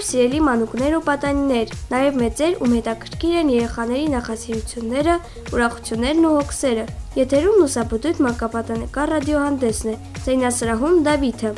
Բարև սիրելի մանուկներ ու պատանիներ, նաև մեծեր, ում հետաքրքիր են երեխաների նախասիրությունները, ուրախություններն ու հոգսերը։ Եթերում լուսապուտույտ մանկապատանեկան ռադիոհանդեսն է։ Զենասրահում Դավիթը։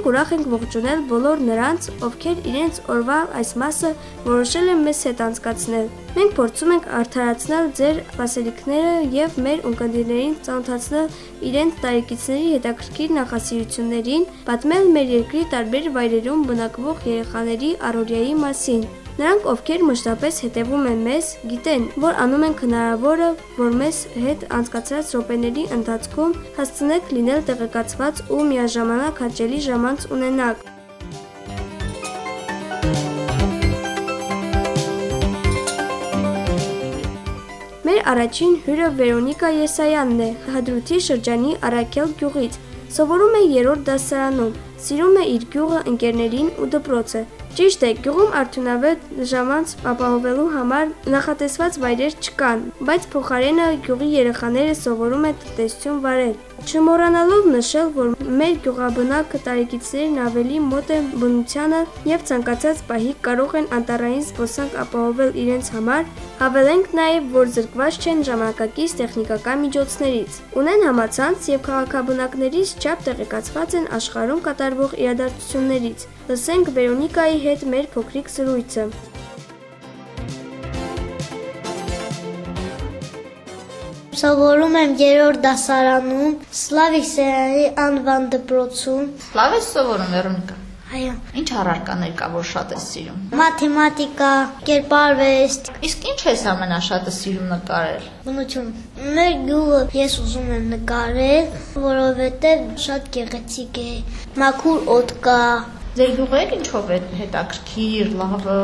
Մենք ուրախ ենք ողջունել բոլոր նրանց, ովքեր իրենց օրվա այս մասը որոշել են մեզ հետ անցկացնել։ Մենք փորձում ենք արդարացնել ձեր սպասելիքները եւ մեր ունկնդիրներին ծանոթացնել իրենց տարեկիցների հետաքրքիր նախասիրություններին, պատմել մեր երկրի տարբեր վայրերում բնակվող երեխաների առօրյայի մասին։ Նրանք, ովքեր մշտապես հետևում են մեզ, գիտեն, որ անում ենք հնարավորը, որ մեզ հետ անցկացրած րոպեների ընթացքում հասցնեք լինել տեղեկացված ու միաժամանակ հաճելի ժամանց ունենաք։ Մեր առաջին հյուրը Վերոնիկա Եսայանն է, Հադրութի շրջանի Արաքել գյուղից։ Սովորում է 3-րդ դասարանում, սիրում է իր գյուղը, ընկերներին ու դպրոցը։ Ճիշտ է, գյուղում արդյունավետ ժամանց ապահովելու համար նախատեսված վայրեր չկան, բայց փոխարենը գյուղի երեխաները սովորում են տնտեսություն վարել։ Չմոռանալով նշել, որ մեր գյուղաբնակ տարեկիցներն ավելի մոտ են բնությանը եւ ցանկացած պահի կարող են անտառային զբոսանք ապահովել իրենց համար, հավելենք նաեւ, որ զրկված չեն ժամանակակից տեխնիկական միջոցներից։ Ունեն համացանց եւ քաղաքաբնակներից չափ տեղեկացված են աշխարհում կատարվող իրադարձություններից։ Լսենք Վերոնիկայի հետ մեր փոքրիկ զրույցը։ Սովորում եմ երրորդ դասարանում Սլավիկ Սերանի անվան դպրոցում։ Լավ ես սովորում Վերոնիկա։ Այո։ Ինչ առարկաներ կա, որ շատ ես սիրում։ Մաթեմատիկա, կերպարվեստ, Իսկ ինչ ես ամենաշատը սիրում նկարել։ բնություն։ Մեր գյուղը ես ուզում եմ նկարել, որովհետև շատ գեղեցիկ է։ Մաքուր օդ կա, Ձեր գյուղեր ինչով է հետաքրքիր, լավը։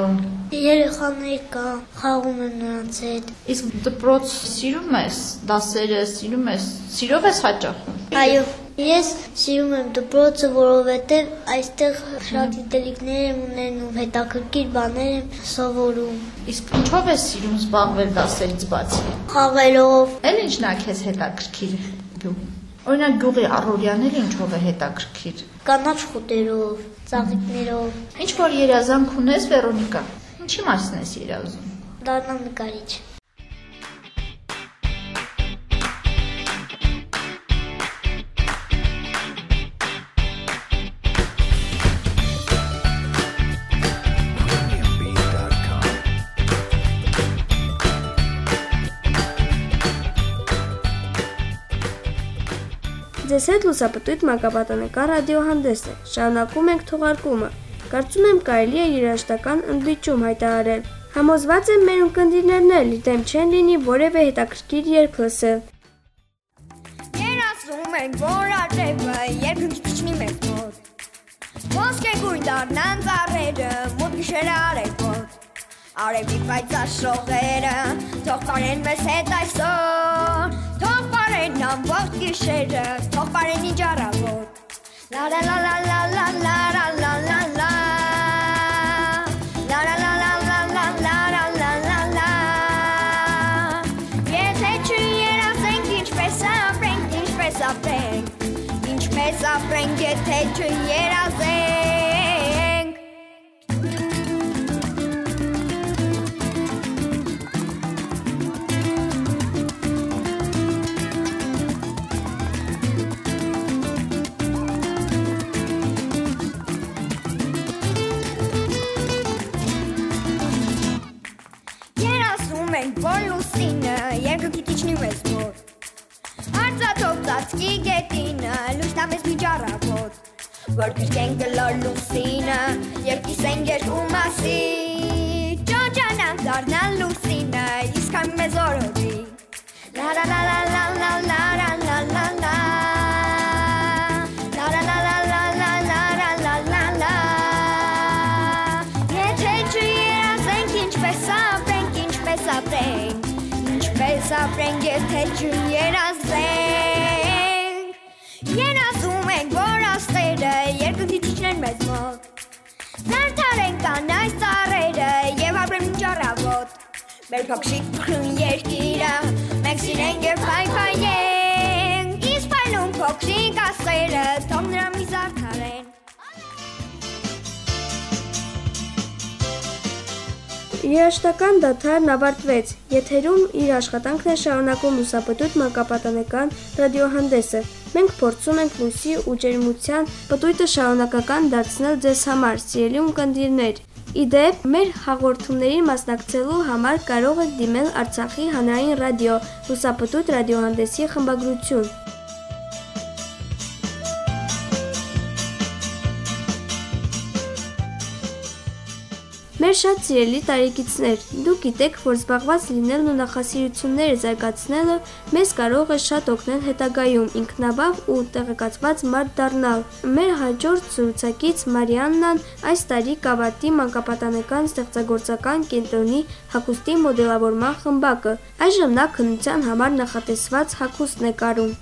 երեխաներ կա, խաղում եմ նրանց հետ։ Իսկ դպրոց սիրում ես, դասերը սիրում ես, սիրով ես հաճախում։ Այո, ես սիրում եմ դպրոցը, որովհետև այստեղ շատ գիտելիքներ եմ ունենում, հետաքրքիր բաներ եմ սովորում։ Իսկ ինչով ես սիրում զբաղվել դասերից բացի։ Խաղելով, Էլ ինչն է քեզ հետաքրքիր գյուղ։ Օրինակ գյուղի առօրյաները ինչով է հետաքրքիր։ կանաչ խոտերով, ծաղիկներով, Ինչ որ երազանք ունես Վերոնիկա։ Ինչի մասին ես երազում։ դառնամ նկարիչ։ Ձեզ հետ լուսապտույտ մանկապատանեկան ռադիոհանդեսն է։ Շարունակում ենք թողարկումը։ Կարծում եմ կարելի է երաժշտական ընդդիճում հայտարարել։ Համոզված եմ մեր ունկնդիրներն էլ դեմ չեն լինի որևէ հետաքրքիր երգ լսել։ Երասում ենք, որ արևը երկնքի քչնի մեզ մոտ Ոսկե գույն դառնան ծառերը, մոտ գիշերը արևոտ Արևի պայծառ շողերը, թող պարեն մեզ հետ այսօր Թող պարեն ամբողջ գիշերը, թող պարեն ինչ առավոտ La la la la la la la la la la la La la la la la Ինչպես ապրենք, եթե չերազենք Երազում ենք, որ աստերը երկնքի ճիչնեն մեզ մոտ Զարդարենք կանայց ծառերը եւ ապրեն ինչ առավոտ Մեր փոքրիկ փխրուն երկիրը մենք սիրենք եւ փայփայենք Իսկ փայլուն փոքրիկ աստղերը թող նրա մի զարդարեն Երաշտական դաթարն ավարտվեց։ Եթերում իր աշխատանքն է շարունակում լուսապտույտ մանկապատանեկան ռադիոհանդեսը։ Մենք փորձում ենք լույսի ու ջերմության պտույտը շարունակական դարձնել ձեզ համար, սիրելի ունկնդիրներ։ Իդեպ, մեր հաղորդումներին մասնակցելու համար կարող եք դիմել Արցախի հանրային ռադիո լուսապտույտ ռադիոհանդեսի խմբագրություն։ Մեր շատ սիրելի տարեկիցներ, դուք գիտեք, որ զբաղված լինելն ու նախասիրությունները զարգացնելը մեզ կարող է շատ օգնել հետագայում ինքնաբավ ու տեղեկացված մարդ դառնալ։ Մեր հաջորդ զրուցակից Մարիաննան այս տարի Կավատի մանկապատանեկան ստեղծագործական կենտրոնի հագուստի մոդելավորման խմբակը։ Այժմ նա քննության համար նախատեսված հագուստն է կարում։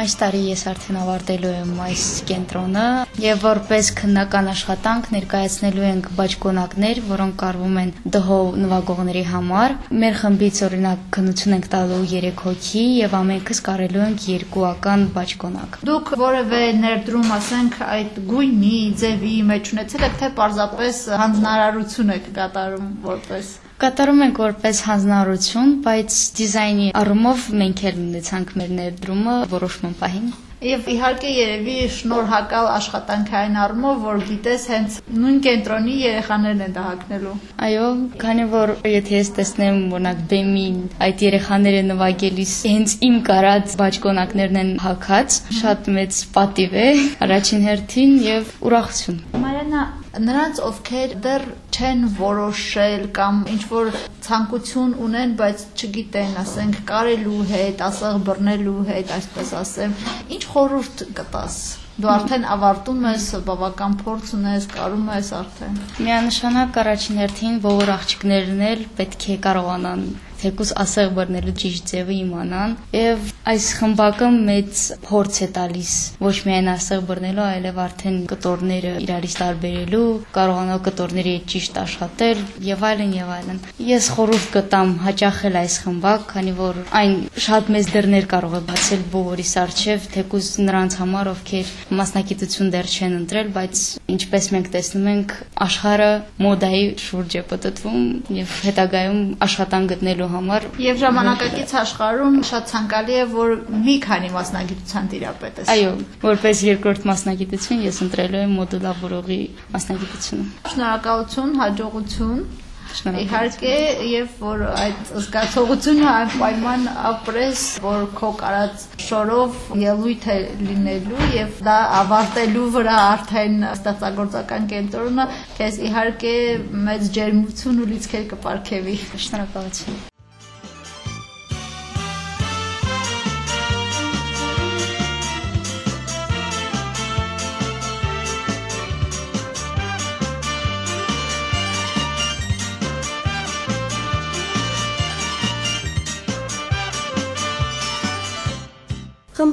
Այս տարի ես արդեն ավարտելու եմ այս կենտրոնը եւ որպես քննական աշխատանք ներկայացնելու ենք բաճկոնակներ, որոնք կարվում են դհով նվագողների համար։ Մեր խմբից օրինակ քննություն ենք տալու 3 հոգի եւ ամենքս կարելու ենք երկուական բաճկոնակ։ Դուք որևէ ներդրում, ասենք, այդ գույնի, ձևի մեջ ունեցել եք, թե պարզապես հանձնարարություն եք կատարում որպես Կատարում ենք որպես հանձնարարություն, բայց դիզայնի առումով մենք էլ ունեցանք մեր ներդրումը որոշման պահին։ Եվ իհարկե երևի շնորհակալ աշխատանքային առումով, որ գիտես հենց նույն կենտրոնի երեխաներն են դա հագնելու։ Այո, քանի որ եթե ես տեսնեմ օրինակ բեմին այդ երեխաները նվագելիս հենց իմ կարած բաճկոնակներն են հագած, շատ մեծ պատիվ է առաջին հերթին եւ ուրախություն։ Մարիանա, նրանց ովքեր դեռ չեն որոշել կամ ինչ որ ցանկություն ունեն, բայց չգիտեն, ասենք, կարելու հետ, ասեղ բռնելու հետ, այսպես ասեմ, ինչ խորհուրդ կտաս։ Դու արդեն ավարտում ես, բավական փորձ ունես, կարում ես արդեն։ Միանշանակ առաջին հերթին բոլոր աղջիկներն էլ պետք է կարողանան թեկուս ասեղ բռնելու ճիշտ ձևը իմանան եւ այս խմբակը մեծ փորձ է տալիս ոչ միայն ասեղ բռնելու, այլև արդեն կտորները իրարից տարբերելու, կարողանալ կտորների հետ ճիշտ աշխատել եւ այլն եւ այլն։ Ես խորհուրդ կտամ հաճախել այս խմբակ, քանի որ այն շատ մեծ դռներ կարող է բացել բոլորիս արչեւ, թեկուս նրանց համար, ովքեր մասնակցություն դեռ չեն ընտրել, բայց ինչպես մենք տեսնում ենք, աշխարհը մոդայի շուրջ է պատտվում եւ հետագայում աշխատանք գտնելու համար եւ ժամանակակից աշխարհում շատ ցանկալի է որ մի քանի մասնագիտության տիրապետ ես այո որպես երկրորդ մասնագիտություն ես ընտրելու եմ մոդուլավորողի մասնագիտությունը շնորհակալություն հաջողություն Իհարկե, եւ որ այդ զգացողությունը անպայման ապրես, որ քո կարած շորով ելույթ է լինելու եւ դա ավարտելու վրա արդեն ստեղծագործական կենտրոնը քեզ իհարկե մեծ ջերմություն ու լիցքեր կպարգևի։ Շնորհակալություն։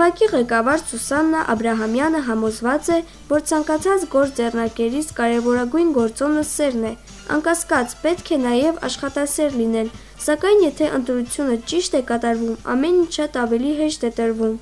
Խմբակի ղեկավար Սուսաննա Աբ รา համյանը համոզված է, որ ցանկացած գործ ձեռնարկելիս կարևորագույն գործոնը սերն է։ Անկասկած պետք է նաև աշխատասեր լինել, սակայն եթե ընտրությունը ճիշտ է կատարվում, ամեն ինչ շատ ավելի հեշտ է տրվում։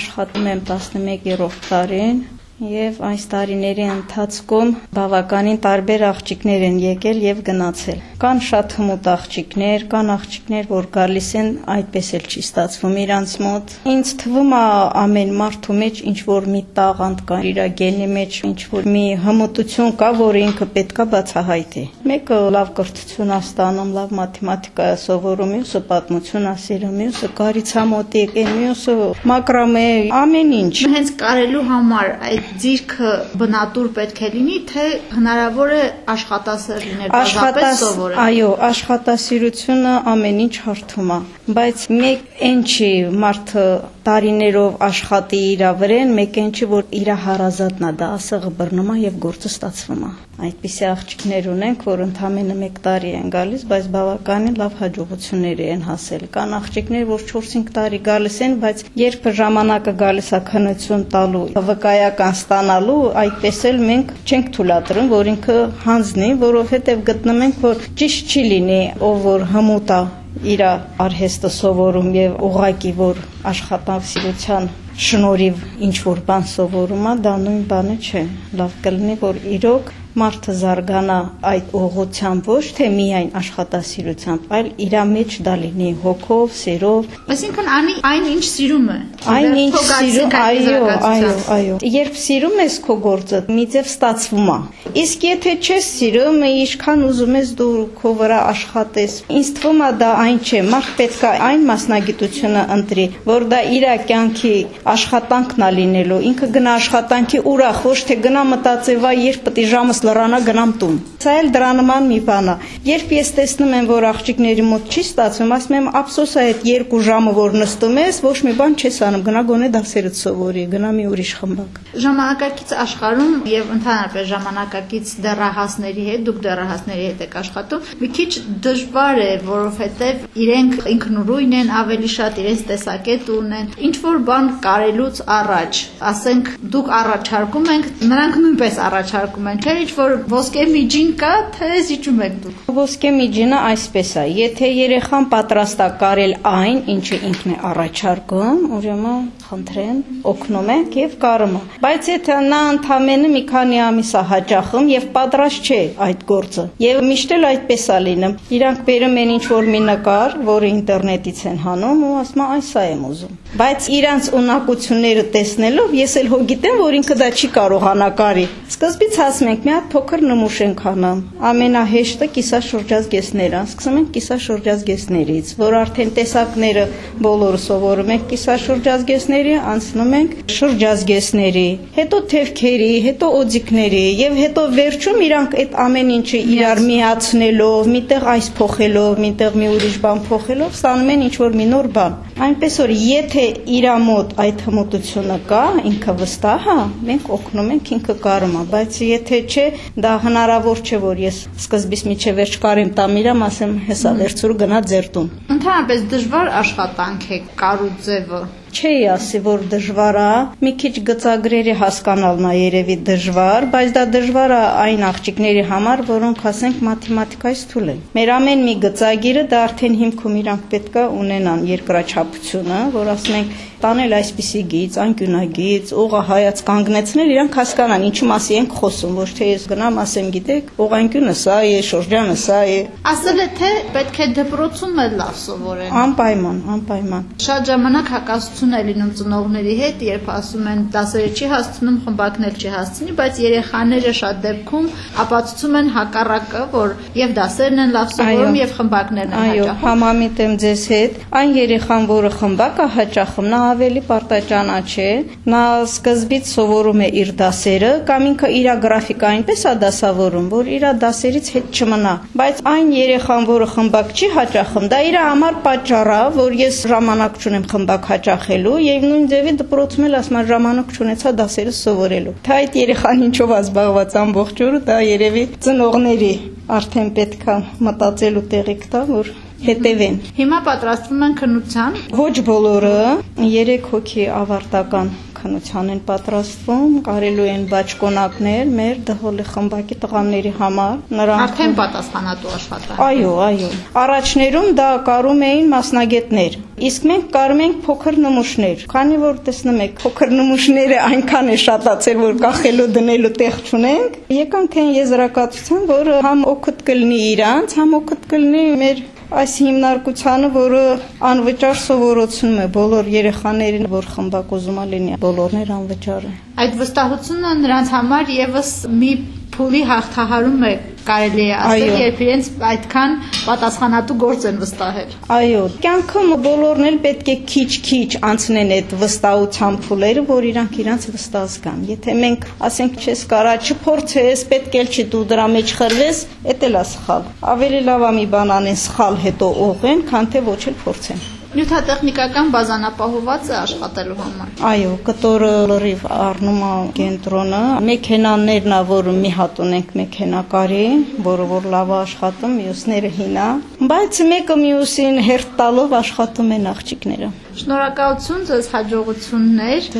Աշխատում եմ 11-րդ տարին, Եվ այս տարիների ընթացքում բավականին տարբեր աղջիկներ են եկել եւ գնացել։ Կան շատ հմուտ աղջիկներ, կան աղջիկներ, որ գալիս են, այդպես էլ չի ստացվում իրանց մոտ։ Ինձ թվում է ամեն մարդու մեջ ինչ որ մի տաղանդ կա, իր գենի մեջ ինչ որ մի հմտություն կա, որ ինքը պետքա բացահայտի։ Մեկը լավ կրթություն է ստանում, լավ մաթեմատիկա է սովորում, մյուսը պատմություն է սիրում, մյուսը կարիցամոտիկ է, մյուսը մակրամե, ամեն ինչ։ Հենց կարելու համար այդ ձիրքը բնատուր պետք է լինի, թե հնարավոր է աշխատասեր լինել, բազապես սովորել։ Այո, աշխատասիրությունը ամեն ինչ հարթում է, բայց մեկ այն չի մարդը տարիներով աշխատի իր վրեն, մեկ այն չի որ իր հարազատն է դա ասեղը բռնում է եւ գործը ստացվում է։ Այդպիսի աղջիկներ ունենք, որ ընդամենը 1 տարի են գալիս, բայց բավականին լավ հաջողությունների են հասել։ Կան աղջիկներ, որ 4-5 տարի գալիս են, բայց երբ ժամանակը գալիս է քննություն տալու, վկայական ստանալու, այդպես էլ մենք չենք թույլատրում, որ ինքը հանձնի, որովհետև գտնում ենք, որ ճիշտ չի լինի, ով որ հմուտ է իր արհեստը սովորում եւ ուղակի որ աշխատանքսիրության շնորհիվ ինչ որ բան սովորում է, դա նույն բանը չէ։ Լավ կլինի, որ իրոք մարդը զարգանա այդ ուղղությամբ ոչ թե միայն աշխատասիրությամբ, այլ իր մեջ դա լինի հոգով, սերով։ Այսինքն անի այն ինչ սիրում է։ Այն ինչ սիրում, այո, այո, այո։ Երբ սիրում ես քո գործը, մի ձև ստացվում է։ Իսկ եթե չես սիրում, ինչքան ուզում ես դու քո վրա աշխատես, ինձ թվում է դա այն չէ։ Մարդ պետք է այն մասնագիտությունը ընտրի, որ դա իր կյանքի աշխատանքն է լինելու։ Ինքը գնա աշխատանքի ուրախ, ոչ թե գնա մտածեվա, երբ պետք է ժամս լրանա գնամ տուն։ Սա էլ դրա նման մի բան է։ Երբ ես տեսնում եմ, որ աղջիկների մոտ չի ստացվում, ասում եմ, ափսոս է այդ 2 ժամը, որ նստում ես, ոչ մի բան չես անում, գնա գոնե դասերդ սովորի, գնա մի ուրիշ խմբակ։ Ժամանակակից աշխարհում եւ ընդհանրապես ժամանակակից դեռահասների հետ, դուք դեռահասների հետ եք աշխատում, մի քիչ դժվար է, որովհետեւ իրենք ինքնուրույն են, ավելի շատ իրենց տեսակետ ունեն։ Ինչ որ բան կարելուց առաջ, ասենք դուք առաջարկում եք, նրանք նույնպես առաջարկում են, թե ինչ որ ոսկե միջին կա, թե զիջում եք դուք։ Ոսկե միջինը այսպես է. եթե երեխան պատրաստ է կարել այն, ինչը ինքն է առաջարկում, ուրեմն խնդրեն, օգնում ենք եւ կարում Բայց եթե նա ընդամենը մի քանի ամիս է հաճախում եւ պատրաստ չէ այդ գործը, եւ միշտ էլ այդպես է լինում։ Իրանք բերում են ինչ որ մի նկար, որը ինտերնետից են հանում ու ասում այս է եմ ուզում։ Բայց իրանց ունակությունները տեսնելով ես էլ հո գիտեմ, որ ինքը դա չի կարողանա կարի։ Սկզբից ասում ենք, մի հատ փոքր նմուշ ենք անում։ Ամենահեշտը կիսաշրջազգեստները։ Սկսում ենք կիսաշրջազգեստներից, որ արդեն տեսակները բոլորը սովորում ենք կիսաշրջազգեստների, անցնում ենք շրջազգեստների, հետո թևքերի, հետո օձիքների եւ հետո վերջում իրանք այդ ամեն ինչը իրար միացնելով, միտեղ այս փոխելով, միտեղ մի ուրիշ բան փոխելով, ստանում են ինչ որ մի նոր բան։ Այնպես որ եթե իր մոտ այդ հմտությունը կա, ինքը վստահ է, մենք օգնում ենք ինքը կարում է, բայց եթե չէ, դա հնարավոր չէ, որ ես սկզբից միջև վերջ կարեմ տամ իրամ, ասեմ, հեսա վերցուր գնա ձեր տուն։ Ընդհանրապես դժվար աշխատանք է կարու ձևը չէի ասի, որ դժվար է, մի քիչ գծագրերի հասկանալն է երևի դժվար, բայց դա դժվար է այն աղջիկների համար, որոնք ասենք մաթեմատիկայից թույլ են։ Մեր ամեն մի գծագիրը դա արդեն հիմքում իրանք պետքա ունենան երկրաչափությունը, որ ասում ենք տանել այսպիսի գիծ, անկյունագիծ, օղը հայաց կանգնեցնել, իրանք հասկանան ինչի մասի ենք խոսում, ոչ թե ես գնամ ասեմ, գիտեք, օղանկյունը սա է, շրջանը սա է։ Ասել է թե պետք է դպրոցում էլ լավ սովորեն։ Անպայման, անպայման։ Շատ ժամանակ հակասություն է լինում ծնողների հետ, երբ ասում են դասերը չի հասցնում, խմբակն էլ չի հասցնի, բայց երեխաները շատ դեպքում ապացուցում են հակառակը, որ եւ դասերն են լավ սովորում եւ խմբակներն են հաճախում։ Այո, համամիտ եմ ձեզ հետ։ Այն երեխան, որը խմբակ է հաճախում, նա ավելի պարտաճանաչ է, նա սկզբից սովորում է իր դասերը կամ ինքը իր գրաֆիկը այնպես է դասավորում, որ իր դասերից հետ չմնա։ Բայց այն երեխան, որը խմբակ չի հաճախում, դա իր համար պատճառ է, որ ես ժամանակ չունեմ խմբակ հաճախելու եւ նույն ձևի դպրոցում էլ ասում ժամանակ չունեցա դասերը սովորելու։ Թե այդ երեխան ինչով է զբաղված ամբողջ օրը, դա երևի ծնողների արդեն պետքա մտածելու տեղիք տա, որ հետևեն։ Հիմա պատրաստվում են քննության։ Ոչ բոլորը 3 հոգի ավարտական քննության են պատրաստվում, կարելու են բաճկոնակներ մեր դհոլի խմբակի տղաների համար։ Նրանք արդեն պատասխանատու աշխատանք։ Այո, այո։ Առաջներում դա կարում էին մասնագետներ։ Իսկ մենք կարում ենք փոքր նմուշներ։ Քանի որ տեսնում եք, փոքր նմուշները այնքան է շատացել, որ կախելու դնելու տեղ չունենք, եկանք այն եզրակացության, որ համ օգուտ կլինի իրանց, համ օգուտ կլինի մեր այս հիմնարկությանը, որը անվճար սովորեցնում է բոլոր երեխաներին, որ խմբակ ուզում լինի, բոլորներ անվճար է։ Այդ վստահությունը նրանց համար եւս մի փուլի հաղթահարում է կարելի է ասել, երբ իրենց այդքան պատասխանատու գործ են վստահել։ Այո, կյանքում բոլորն էլ պետք է քիչ-քիչ անցնեն այդ վստահության փուլերը, որ իրանք իրանք վստահ զգան։ Եթե մենք ասենք չես կարա չփորձես, պետք է չի դու դրա մեջ խրվես, դա էլ է սխալ։ Ավելի լավ է մի բան անեն սխալ հետո օղեն, քան թե ոչ էլ փորձեն։ Նյութատեխնիկական բազան ապահոված է աշխատելու համար։ Այո, կտորը լրիվ առնում է կենտրոնը։ Մեքենաներն ա, որ մի հատ ունենք մեքենակարի, որը որ լավ աշխատում, մյուսները հինա, բայց մեկը մյուսին հերթ տալով աշխատում են աղջիկները։ Շնորհակալություն ձեզ հաջողություններ։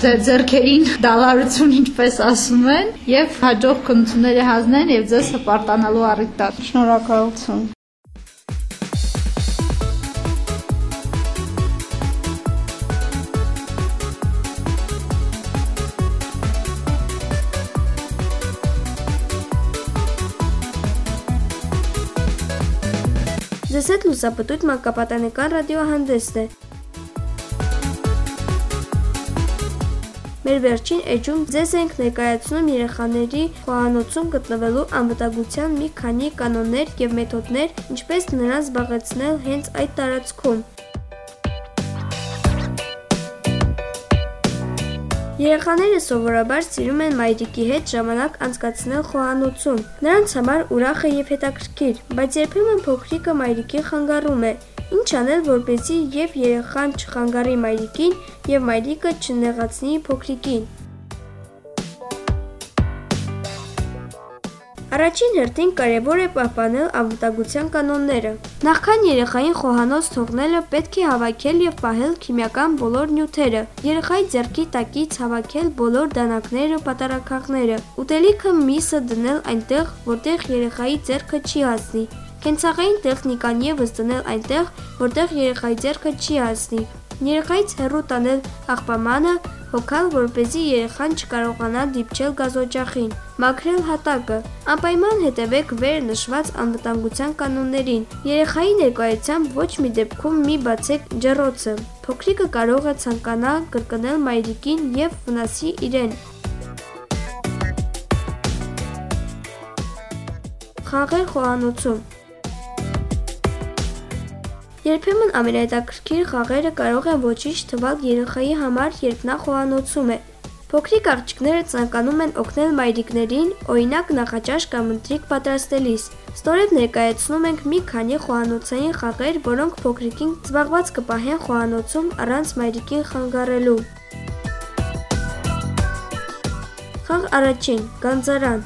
Ձեր ձերքերին դալարություն, ինչպես ասում են, եւ հաջող քննությունների հանձնեն եւ ձեզ հպարտանալու առիթ տա։ Շնորհակալություն։ Ձեզ հետ լուսապտույտ մանկապատանեկան ռադիոհանդեսն է։ Մեր վերջին էջում ձեզ ենք ներկայացնում երեխաների խոհանոցում գտնվելու անվտանգության մի քանի կանոններ եւ մեթոդներ, ինչպես նրանց զբաղեցնել հենց այդ տարածքում։ Երեխաները սովորաբար սիրում են մայրիկի հետ ժամանակ անցկացնել խոհանոցում։ Նրանց համար ուրախ է եւ հետաքրքիր, բայց երբեմն փոքրիկը մայրիկի խանգարում է։ Ինչ անել, որպեսզի եւ երեխան չխանգարի մայրիկին եւ մայրիկը չնեղացնի փոքրիկին։ Առաջին հերթին կարևոր է պահպանել անվտանգության կանոնները։ Նախքան երեխային խոհանոց թողնելը պետք է հավաքել եւ պահել քիմիական բոլոր նյութերը։ Երեխայի ձեռքի տակից հավաքել բոլոր դանակները, պատարակախները։ Ուտելիքը միսը դնել այնտեղ, որտեղ երեխայի ձեռքը չի հասնի։ Կենցաղային տեխնիկան եւս դնել այնտեղ, որտեղ երեխայի ձեռքը չի հասնի։ Երեխայից հեռու տանել աղբամանը, հոգալ, որպեսզի երեխան չկարողանա դիպչել գազօջախին։ Մաքրել հատակը։ Անպայման հետևեք վեր նշված անվտանգության կանոններին։ Երեխայի ներկայությամբ ոչ մի դեպքում մի բացեք ջեռոցը։ Փոքրիկը կարող է ցանկանա կրկնել մայրիկին եւ վնասի իրեն։ Խաղեր խոհանոցում Երբեմն ամենահետաքրքիր խաղերը կարող են ոչինչ թվալ երեխայի համար, երբ նա խոհանոցում է։ Փոքրիկ աղջիկները ցանկանում են օգնել մայրիկներին, օրինակ նախաճաշ կամ ընթրիք պատրաստելիս։ Ստորև ներկայացնում ենք մի քանի խոհանոցային խաղեր, որոնք փոքրիկին զբաղված կպահեն խոհանոցում առանց մայրիկին խանգարելու։ Խաղ առաջին՝ Գանձարան։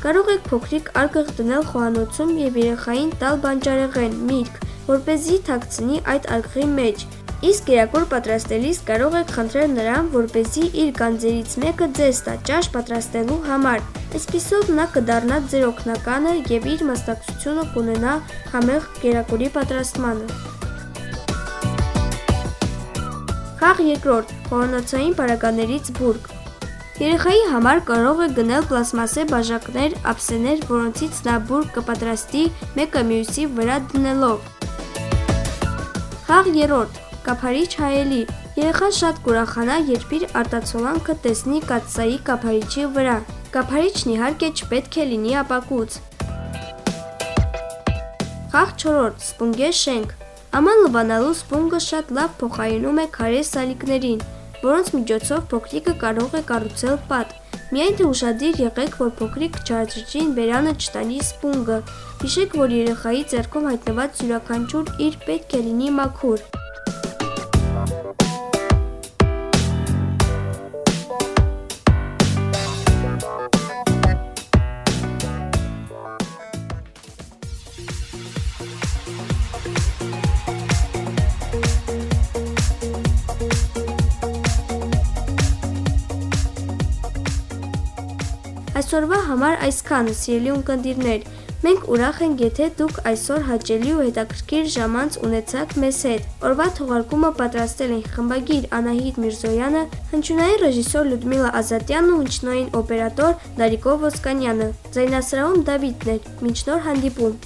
Կարող եք փոքրիկ արգղ դնել խոհանոցում եւ երեխային տալ բանջարեղեն, միրգ, որ เป զի թաքցնի այդ արգղի մեջ։ Իսկ կերակուր պատրաստելիս կարող եք խնդրել նրան, որպեսզի իր գանձերից մեկը ձեզ տա ճաշ պատրաստելու համար։ Այսպիսով նա կդառնա ձեր օգնականը եւ իր մասնակցությունը կունենա համեղ կերակուրի պատրաստմանը։ Խաղ երկրորդ՝ խոհանոցային բարագաներից բուրգ։ Երեխայի համար կարող է գնել պլաստմասե բաժակներ, ափսեներ, որոնցից նա բուրգ կպատրաստի մեկը մյուսի վրա դնելով։ Խաղ երրորդ. Կափարիչ հայելի։ Երեխան շատ կուրախանա, երբ իր արտացոլանքը տեսնի կաթսայի կափարիչի վրա։ Կափարիչն իհարկե չպետք է լինի ապակուց։ Խաղ 4. Սպունգե շենք։ Աման լվանալու սպունգը շատ լավ փոխարինում է քարե սալիկներին, որոնց միջոցով փոքրիկը կարող է կառուցել պատ։ Միայն թե ուշադիր եղեք, որ փոքրիկ չարժջին բերանը չտանի սպունգը։ Հիշեք, որ երեխայի ձեռքում հայտնված յուրաքանչյուր իր պետք է լինի մաքուր։ Այսօրվա համար այսքանը, սիրելի ունկնդիրներ։ Մենք ուրախ ենք, եթե դուք այսօր հաճելի ու հետաքրքիր ժամանց ունեցաք մեզ հետ։ Օրվա թողարկումը պատրաստել են խմբագիր Անահիտ Միրզոյանը, հնչյունային ռեժիսոր Լյուդմիլա Ազատյանն ու հնչյունային օպերատոր Դարիկո Ոսկանյանը։ Ձայնասրահում Դավիթն էր։ Մինչ նոր հանդիպում։